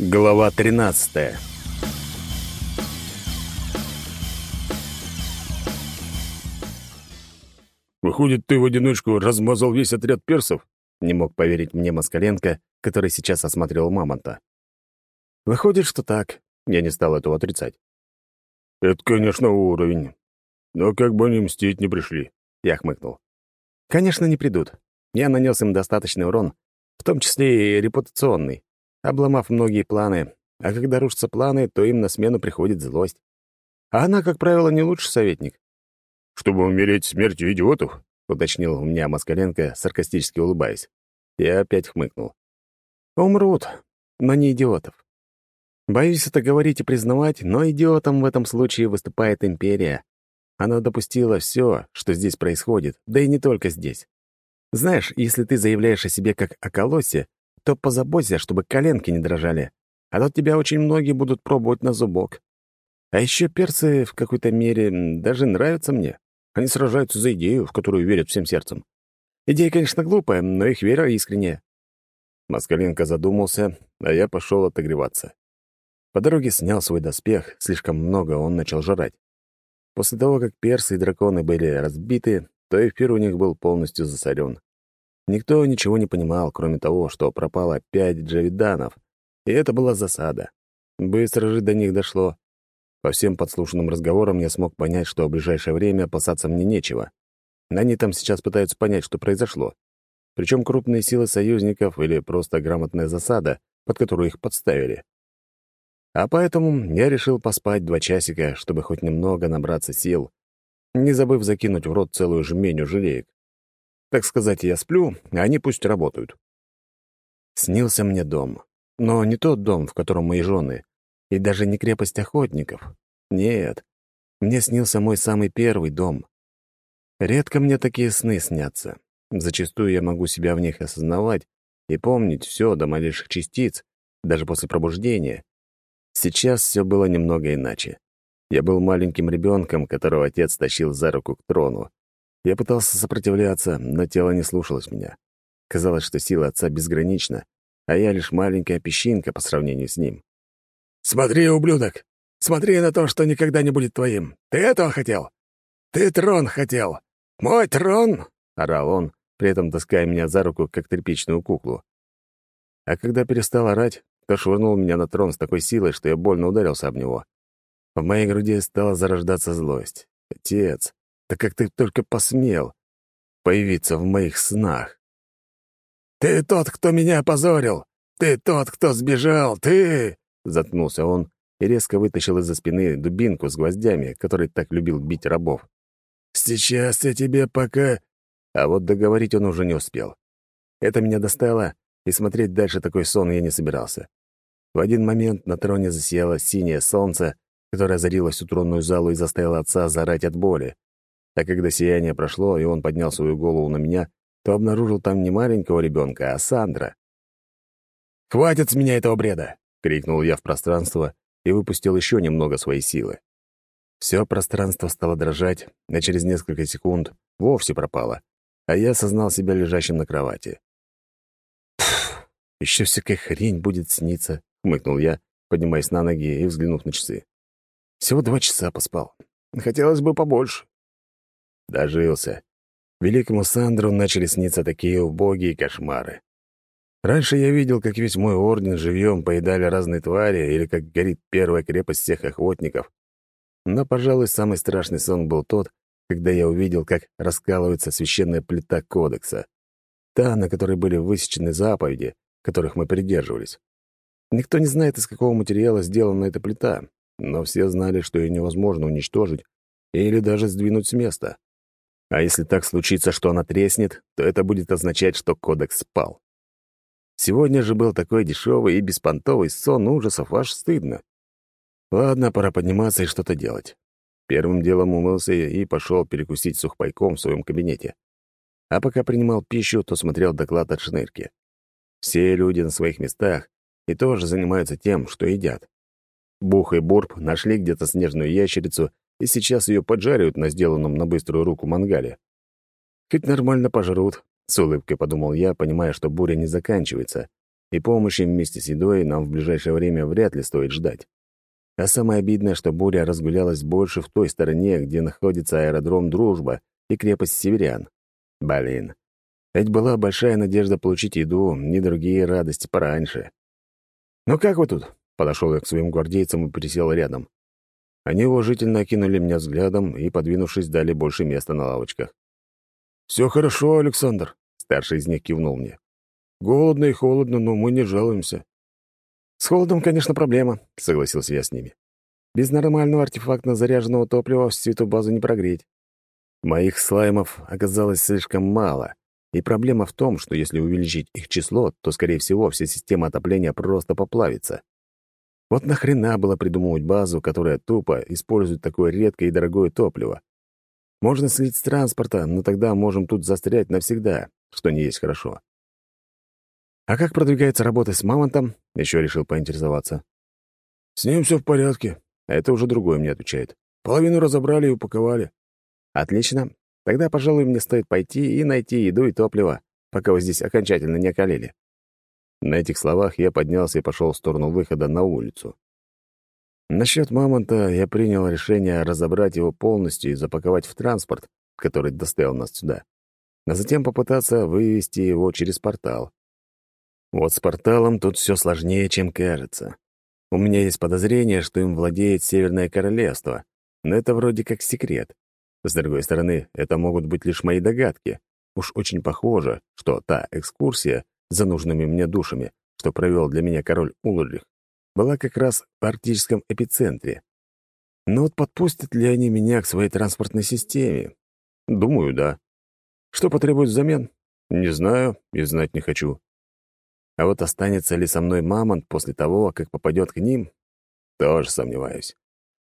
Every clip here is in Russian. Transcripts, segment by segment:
Глава 13 «Выходит, ты в одиночку размазал весь отряд персов?» Не мог поверить мне Москаленко, который сейчас осматривал мамонта. «Выходит, что так». Я не стал этого отрицать. «Это, конечно, уровень. Но как бы они мстить не пришли», — я хмыкнул. «Конечно, не придут. Я нанес им достаточный урон, в том числе и репутационный, обломав многие планы, а когда рушатся планы, то им на смену приходит злость. А она, как правило, не лучший советник. «Чтобы умереть смертью идиотов?» — уточнил у меня Москаленко, саркастически улыбаясь. Я опять хмыкнул. «Умрут, но не идиотов. Боюсь это говорить и признавать, но идиотом в этом случае выступает империя. Она допустила все, что здесь происходит, да и не только здесь. Знаешь, если ты заявляешь о себе как о колоссе, то позаботься, чтобы коленки не дрожали, а то тебя очень многие будут пробовать на зубок. А еще перцы в какой-то мере даже нравятся мне. Они сражаются за идею, в которую верят всем сердцем. Идея, конечно, глупая, но их вера искренняя. Москаленко задумался, а я пошел отогреваться. По дороге снял свой доспех, слишком много он начал жрать. После того, как персы и драконы были разбиты, то эфир у них был полностью засорен. Никто ничего не понимал, кроме того, что пропало пять джавиданов, и это была засада. Быстро же до них дошло. По всем подслушанным разговорам я смог понять, что в ближайшее время опасаться мне нечего. Они там сейчас пытаются понять, что произошло. Причем крупные силы союзников или просто грамотная засада, под которую их подставили. А поэтому я решил поспать два часика, чтобы хоть немного набраться сил, не забыв закинуть в рот целую жменю желеек. Так сказать, я сплю, а они пусть работают. Снился мне дом. Но не тот дом, в котором мои жены, и даже не крепость охотников. Нет, мне снился мой самый первый дом. Редко мне такие сны снятся. Зачастую я могу себя в них осознавать и помнить все до малейших частиц, даже после пробуждения. Сейчас все было немного иначе. Я был маленьким ребенком, которого отец тащил за руку к трону. Я пытался сопротивляться, но тело не слушалось меня. Казалось, что сила отца безгранична, а я лишь маленькая песчинка по сравнению с ним. «Смотри, ублюдок! Смотри на то, что никогда не будет твоим! Ты этого хотел? Ты трон хотел! Мой трон!» — орал он, при этом таская меня за руку, как тряпичную куклу. А когда перестал орать, то швырнул меня на трон с такой силой, что я больно ударился об него. В моей груди стала зарождаться злость. «Отец, да как ты только посмел появиться в моих снах?» «Ты тот, кто меня опозорил! Ты тот, кто сбежал! Ты...» Заткнулся он и резко вытащил из-за спины дубинку с гвоздями, который так любил бить рабов. «Сейчас я тебе пока...» А вот договорить он уже не успел. Это меня достало, и смотреть дальше такой сон я не собирался. В один момент на троне засияло синее солнце, которая озарила всю тронную залу и заставила отца заорать от боли. А когда сияние прошло, и он поднял свою голову на меня, то обнаружил там не маленького ребенка, а Сандра. «Хватит с меня этого бреда!» — крикнул я в пространство и выпустил еще немного своей силы. Все пространство стало дрожать, а через несколько секунд вовсе пропало, а я осознал себя лежащим на кровати. «Еще всякая хрень будет сниться», — хмыкнул я, поднимаясь на ноги и взглянув на часы. Всего два часа поспал. Хотелось бы побольше. Дожился. Великому Сандру начали сниться такие убогие кошмары. Раньше я видел, как весь мой орден живьем поедали разные твари или как горит первая крепость всех охотников. Но, пожалуй, самый страшный сон был тот, когда я увидел, как раскалывается священная плита Кодекса. Та, на которой были высечены заповеди, которых мы придерживались. Никто не знает, из какого материала сделана эта плита, но все знали, что ее невозможно уничтожить или даже сдвинуть с места. А если так случится, что она треснет, то это будет означать, что кодекс спал. Сегодня же был такой дешевый и беспонтовый сон ужасов, аж стыдно. Ладно, пора подниматься и что-то делать. Первым делом умылся и пошел перекусить сухпайком в своем кабинете. А пока принимал пищу, то смотрел доклад от шнырки. Все люди на своих местах и тоже занимаются тем, что едят. Бух и Бурб нашли где-то снежную ящерицу и сейчас ее поджаривают на сделанном на быструю руку мангале. Хоть нормально пожрут, с улыбкой подумал я, понимая, что буря не заканчивается, и помощи вместе с едой нам в ближайшее время вряд ли стоит ждать. А самое обидное, что буря разгулялась больше в той стороне, где находится аэродром «Дружба» и крепость «Северян». Блин. Ведь была большая надежда получить еду и другие радости пораньше. «Ну как вы тут?» — подошел я к своим гвардейцам и присел рядом. Они уважительно окинули меня взглядом и, подвинувшись, дали больше места на лавочках. «Все хорошо, Александр», — старший из них кивнул мне. «Голодно и холодно, но мы не жалуемся». «С холодом, конечно, проблема», — согласился я с ними. «Без нормального артефактно заряженного топлива всю эту базу не прогреть. Моих слаймов оказалось слишком мало, и проблема в том, что если увеличить их число, то, скорее всего, вся система отопления просто поплавится. Вот нахрена было придумывать базу, которая тупо использует такое редкое и дорогое топливо. Можно слить с транспорта, но тогда можем тут застрять навсегда, что не есть хорошо. А как продвигается работа с мамонтом? Еще решил поинтересоваться. С ним все в порядке. Это уже другой мне отвечает. Половину разобрали и упаковали. Отлично. Тогда, пожалуй, мне стоит пойти и найти еду и топливо, пока вы здесь окончательно не околели. На этих словах я поднялся и пошел в сторону выхода на улицу. Насчет мамонта я принял решение разобрать его полностью и запаковать в транспорт, который доставил нас сюда, а затем попытаться вывести его через портал. Вот с порталом тут все сложнее, чем кажется. У меня есть подозрение, что им владеет Северное Королевство, но это вроде как секрет. С другой стороны, это могут быть лишь мои догадки. Уж очень похоже, что та экскурсия за нужными мне душами, что провел для меня король Улрих, была как раз в арктическом эпицентре. Но вот подпустят ли они меня к своей транспортной системе? Думаю, да. Что потребует взамен? Не знаю и знать не хочу. А вот останется ли со мной мамонт после того, как попадет к ним? Тоже сомневаюсь.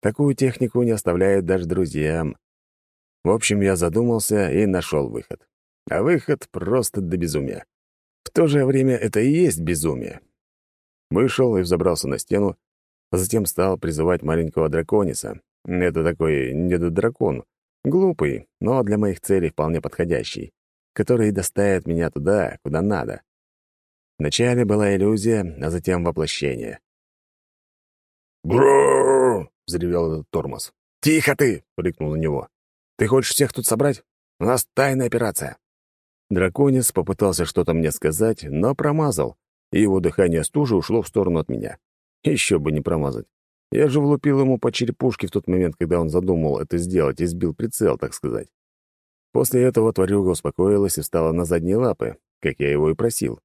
Такую технику не оставляют даже друзьям. В общем, я задумался и нашел выход. А выход просто до безумия. То же время это и есть безумие. Вышел и взобрался на стену, а затем стал призывать маленького дракониса. Это такой недодракон, глупый, но для моих целей вполне подходящий, который доставит меня туда, куда надо. Вначале была иллюзия, а затем воплощение. «Грррр!» — взревел этот тормоз. «Тихо ты!» — рыкнул на него. «Ты хочешь всех тут собрать? У нас тайная операция». Драконец попытался что-то мне сказать, но промазал, и его дыхание стужи ушло в сторону от меня. Еще бы не промазать. Я же влупил ему по черепушке в тот момент, когда он задумал это сделать и сбил прицел, так сказать. После этого тварюга успокоилась и встала на задние лапы, как я его и просил.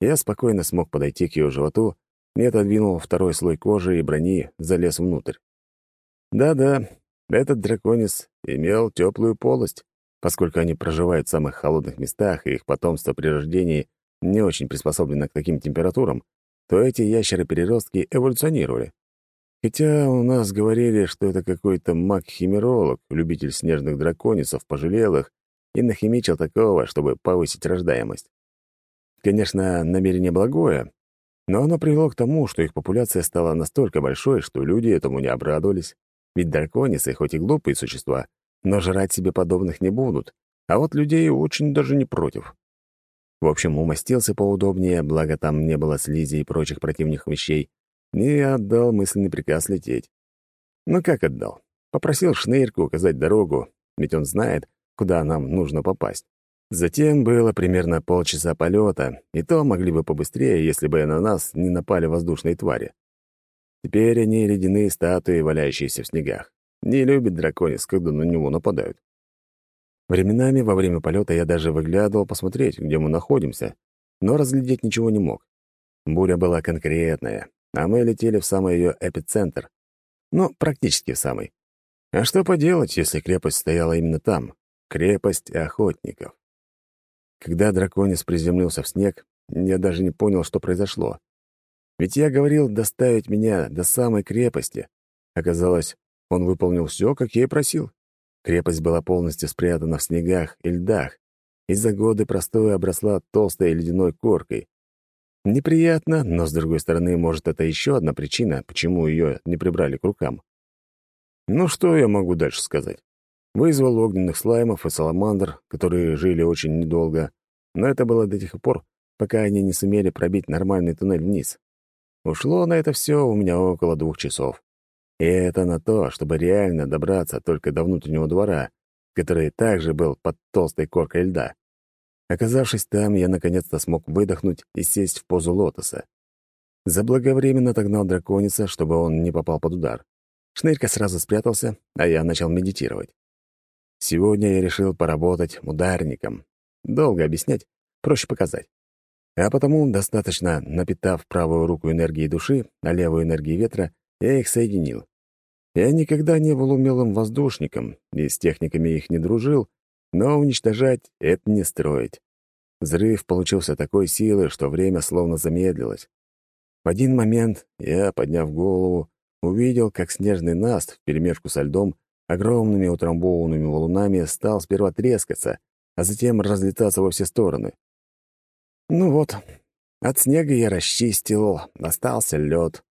Я спокойно смог подойти к ее животу, не отодвинул второй слой кожи и брони, залез внутрь. Да-да, этот драконец имел теплую полость, поскольку они проживают в самых холодных местах, и их потомство при рождении не очень приспособлено к таким температурам, то эти ящеры-переростки эволюционировали. Хотя у нас говорили, что это какой-то маг-химеролог, любитель снежных драконисов, пожалел их и нахимичил такого, чтобы повысить рождаемость. Конечно, намерение благое, но оно привело к тому, что их популяция стала настолько большой, что люди этому не обрадовались. Ведь драконисы, хоть и глупые существа, но жрать себе подобных не будут, а вот людей очень даже не против. В общем, умостился поудобнее, благо там не было слизи и прочих противных вещей, и отдал мысленный приказ лететь. Ну как отдал? Попросил Шнырьку указать дорогу, ведь он знает, куда нам нужно попасть. Затем было примерно полчаса полета, и то могли бы побыстрее, если бы на нас не напали воздушные твари. Теперь они ледяные статуи, валяющиеся в снегах. Не любит драконец, когда на него нападают. Временами во время полета я даже выглядывал посмотреть, где мы находимся, но разглядеть ничего не мог. Буря была конкретная, а мы летели в самый ее эпицентр. Ну, практически в самый. А что поделать, если крепость стояла именно там? Крепость охотников. Когда драконец приземлился в снег, я даже не понял, что произошло. Ведь я говорил доставить меня до самой крепости. Оказалось, он выполнил все, как я и просил. Крепость была полностью спрятана в снегах и льдах, и за годы простоя обросла толстой ледяной коркой. Неприятно, но, с другой стороны, может, это еще одна причина, почему ее не прибрали к рукам. Ну, что я могу дальше сказать? Вызвал огненных слаймов и саламандр, которые жили очень недолго, но это было до тех пор, пока они не сумели пробить нормальный туннель вниз. Ушло на это все у меня около двух часов. И это на то, чтобы реально добраться только до внутреннего двора, который также был под толстой коркой льда. Оказавшись там, я наконец-то смог выдохнуть и сесть в позу лотоса. Заблаговременно отогнал драконица, чтобы он не попал под удар. Шнырька сразу спрятался, а я начал медитировать. Сегодня я решил поработать ударником. Долго объяснять, проще показать. А потому, достаточно напитав правую руку энергией души, а левую энергией ветра, я их соединил. Я никогда не был умелым воздушником и с техниками их не дружил, но уничтожать — это не строить. Взрыв получился такой силы, что время словно замедлилось. В один момент я, подняв голову, увидел, как снежный наст вперемешку со льдом огромными утрамбованными валунами стал сперва трескаться, а затем разлетаться во все стороны. Ну вот, от снега я расчистил, остался лед.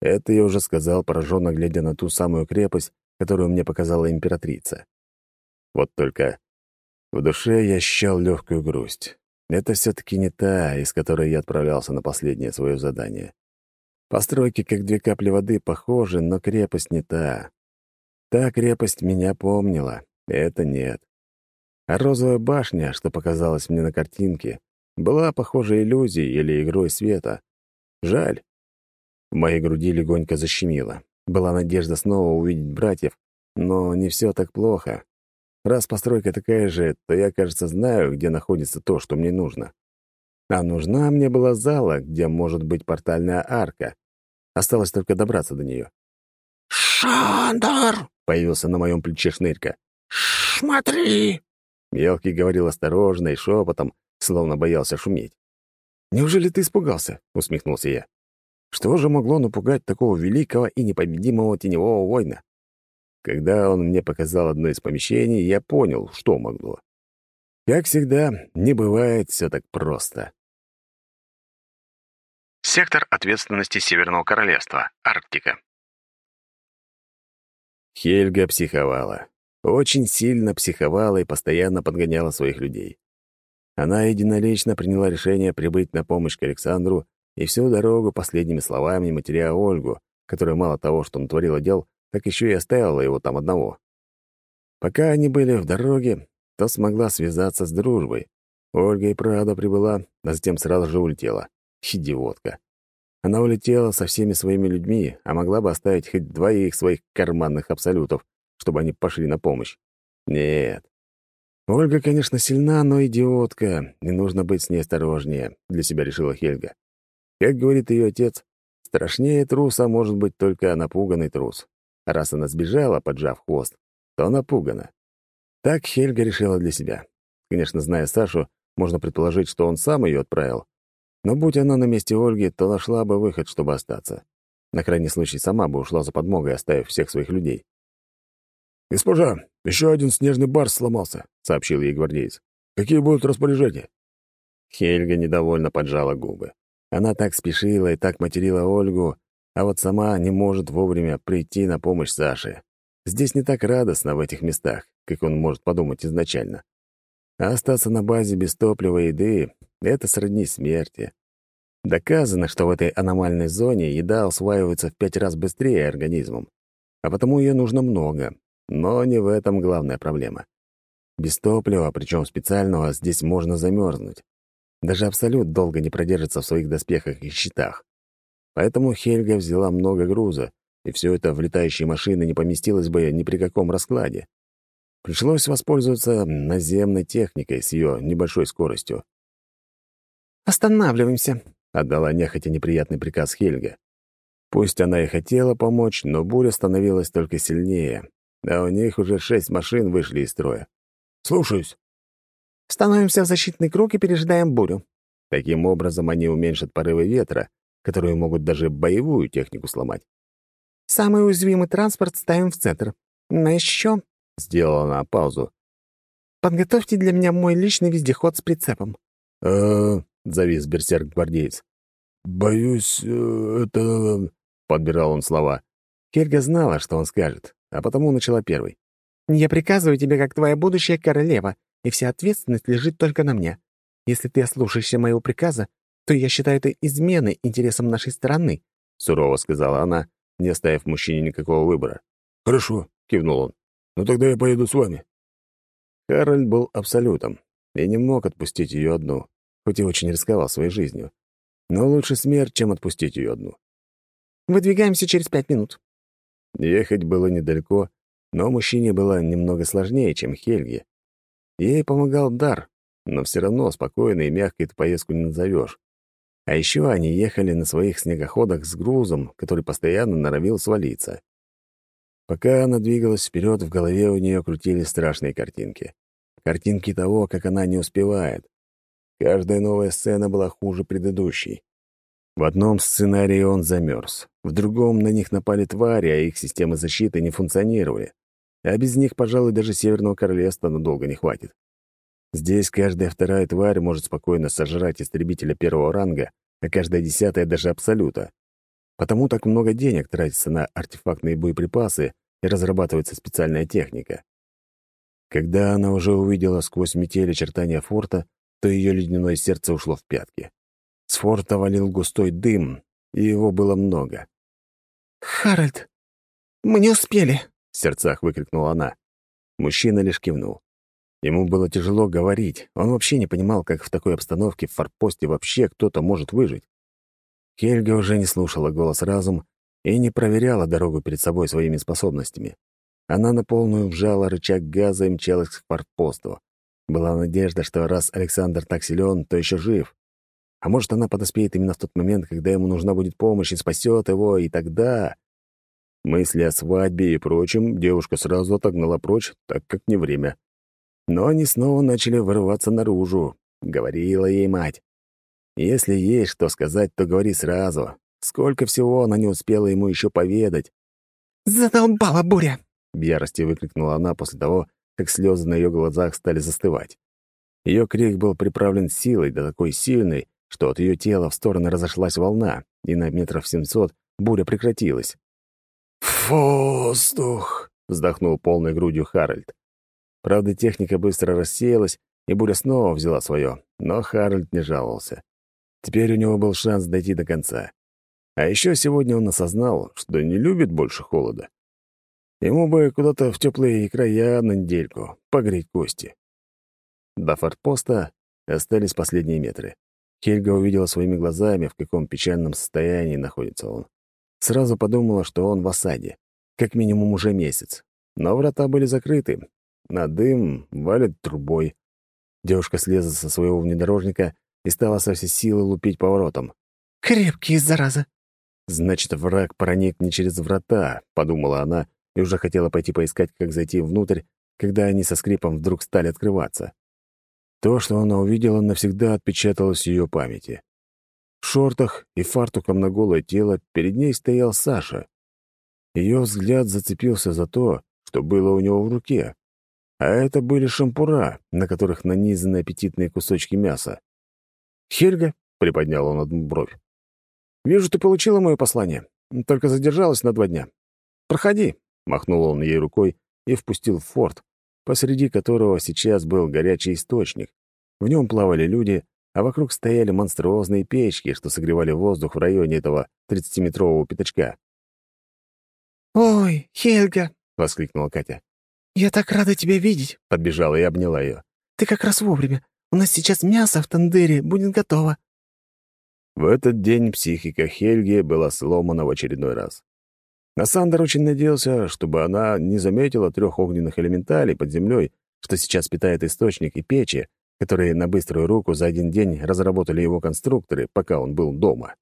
Это я уже сказал, пораженно глядя на ту самую крепость, которую мне показала императрица. Вот только в душе я ощущал легкую грусть. Это все-таки не та, из которой я отправлялся на последнее свое задание. Постройки, как две капли воды, похожи, но крепость не та. Та крепость меня помнила, это нет. А розовая башня, что показалась мне на картинке, была похожа иллюзией или игрой света. Жаль. В моей груди легонько защемило. Была надежда снова увидеть братьев, но не все так плохо. Раз постройка такая же, то я, кажется, знаю, где находится то, что мне нужно. А нужна мне была зала, где может быть портальная арка. Осталось только добраться до нее. «Шандор!» — появился на моем плече шнырька. «Смотри!» Мелкий говорил осторожно и шепотом, словно боялся шуметь. «Неужели ты испугался?» — усмехнулся я. «Что же могло напугать такого великого и непобедимого теневого воина?» Когда он мне показал одно из помещений, я понял, что могло. Как всегда, не бывает все так просто. Сектор ответственности Северного Королевства, Арктика. Хельга психовала. Очень сильно психовала и постоянно подгоняла своих людей. Она единолично приняла решение прибыть на помощь к Александру и всю дорогу последними словами матеря Ольгу, которая мало того, что натворила дел, так еще и оставила его там одного. Пока они были в дороге, то смогла связаться с дружбой. Ольга и правда прибыла, а затем сразу же улетела. Идиотка. Она улетела со всеми своими людьми, а могла бы оставить хоть двоих своих карманных абсолютов, чтобы они пошли на помощь. Нет. Ольга, конечно, сильна, но идиотка, и нужно быть с ней осторожнее, для себя решила Хельга. Как говорит ее отец, страшнее труса может быть только напуганный трус. Раз она сбежала, поджав хвост, то напугана. Так Хельга решила для себя. Конечно, зная Сашу, можно предположить, что он сам ее отправил. Но будь она на месте Ольги, то нашла бы выход, чтобы остаться. На крайний случай сама бы ушла за подмогой, оставив всех своих людей. «Госпожа, еще один снежный барс сломался», — сообщил ей гвардеец. «Какие будут распоряжения?» Хельга недовольно поджала губы. Она так спешила и так материла Ольгу, а вот сама не может вовремя прийти на помощь Саше. Здесь не так радостно в этих местах, как он может подумать изначально. А остаться на базе без топлива и еды — это сродни смерти. Доказано, что в этой аномальной зоне еда усваивается в пять раз быстрее организмом, а потому ее нужно много. Но не в этом главная проблема. Без топлива, причем специального, здесь можно замерзнуть. Даже Абсолют долго не продержится в своих доспехах и щитах. Поэтому Хельга взяла много груза, и все это в летающие машины не поместилось бы ни при каком раскладе. Пришлось воспользоваться наземной техникой с ее небольшой скоростью. «Останавливаемся», — отдала нехотя неприятный приказ Хельга. Пусть она и хотела помочь, но буря становилась только сильнее, а у них уже шесть машин вышли из строя. «Слушаюсь». «Становимся в защитный круг и пережидаем бурю». Таким образом, они уменьшат порывы ветра, которые могут даже боевую технику сломать. «Самый уязвимый транспорт ставим в центр. Но еще...» — сделала она паузу. «Подготовьте для меня мой личный вездеход с прицепом». «Э-э...» — завис берсерк-гвардеец. «Боюсь, э, это...» — подбирал он слова. Хельга знала, что он скажет, а потому начала первой. «Я приказываю тебе, как твоя будущая королева, и вся ответственность лежит только на мне. Если ты ослушаешься моего приказа, то я считаю это изменой интересам нашей страны», — сурово сказала она, не оставив мужчине никакого выбора. «Хорошо», — кивнул он. «Ну тогда я поеду с вами». Харальд был абсолютом и не мог отпустить ее одну, хоть и очень рисковал своей жизнью. Но лучше смерть, чем отпустить ее одну. «Выдвигаемся через пять минут». Ехать было недалеко, но мужчине было немного сложнее, чем Хельге. Ей помогал дар, но все равно спокойно и мягко эту поездку не назовешь. А еще они ехали на своих снегоходах с грузом, который постоянно норовил свалиться. Пока она двигалась вперед, в голове у нее крутились страшные картинки. Картинки того, как она не успевает. Каждая новая сцена была хуже предыдущей. В одном сценарии он замерз, в другом на них напали твари, а их системы защиты не функционировали. А без них, пожалуй, даже Северного Королевства надолго не хватит. Здесь каждая вторая тварь может спокойно сожрать истребителя первого ранга, а каждая десятая — даже абсолюта. Потому так много денег тратится на артефактные боеприпасы и разрабатывается специальная техника. Когда она уже увидела сквозь метель очертания форта, то ее ледяное сердце ушло в пятки. С форта валил густой дым, и его было много. «Харальд, мы не успели!» — в сердцах выкрикнула она. Мужчина лишь кивнул. Ему было тяжело говорить. Он вообще не понимал, как в такой обстановке в форпосте вообще кто-то может выжить. Хельга уже не слушала голос разум и не проверяла дорогу перед собой своими способностями. Она на полную вжала рычаг газа и мчалась к форпосту. Была надежда, что раз Александр так силен, то еще жив. А может, она подоспеет именно в тот момент, когда ему нужна будет помощь и спасет его, и тогда... Мысли о свадьбе и прочем девушка сразу отогнала прочь, так как не время. Но они снова начали вырываться наружу, говорила ей мать. Если есть что сказать, то говори сразу. Сколько всего она не успела ему еще поведать. «Задолбала буря!» — в ярости выкрикнула она после того, как слезы на ее глазах стали застывать. Ее крик был приправлен силой, да такой сильной, что от ее тела в стороны разошлась волна, и на метров семьсот буря прекратилась. «Воздух!» — вздохнул полной грудью Харальд. Правда, техника быстро рассеялась, и буря снова взяла свое, но Харальд не жаловался. Теперь у него был шанс дойти до конца. А еще сегодня он осознал, что не любит больше холода. Ему бы куда-то в теплые края на недельку, погреть кости. До фортпоста остались последние метры. Хельга увидела своими глазами, в каком печальном состоянии находится он. Сразу подумала, что он в осаде. Как минимум уже месяц. Но врата были закрыты. На дым валит трубой. Девушка слезла со своего внедорожника и стала со всей силы лупить поворотом. «Крепкие, зараза!» «Значит, враг проник не через врата», — подумала она, и уже хотела пойти поискать, как зайти внутрь, когда они со скрипом вдруг стали открываться. То, что она увидела, навсегда отпечаталось в ее памяти. Шортах и фартуком на голое тело перед ней стоял Саша. Ее взгляд зацепился за то, что было у него в руке. А это были шампура, на которых нанизаны аппетитные кусочки мяса. «Хельга», — приподнял он одну бровь, — «вижу, ты получила мое послание, только задержалась на два дня. Проходи, Махнул он ей рукой и впустил в форт, посреди которого сейчас был горячий источник. В нем плавали люди, а вокруг стояли монструозные печки, что согревали воздух в районе этого тридцатиметрового пятачка. «Ой, Хельга!» — воскликнула Катя. «Я так рада тебя видеть!» — подбежала и обняла ее. «Ты как раз вовремя. У нас сейчас мясо в тандыре будет готово». В этот день психика Хельги была сломана в очередной раз. Асандр очень надеялся, чтобы она не заметила трех огненных элементалей под землей, что сейчас питает источник и печи, которые на быструю руку за один день разработали его конструкторы, пока он был дома.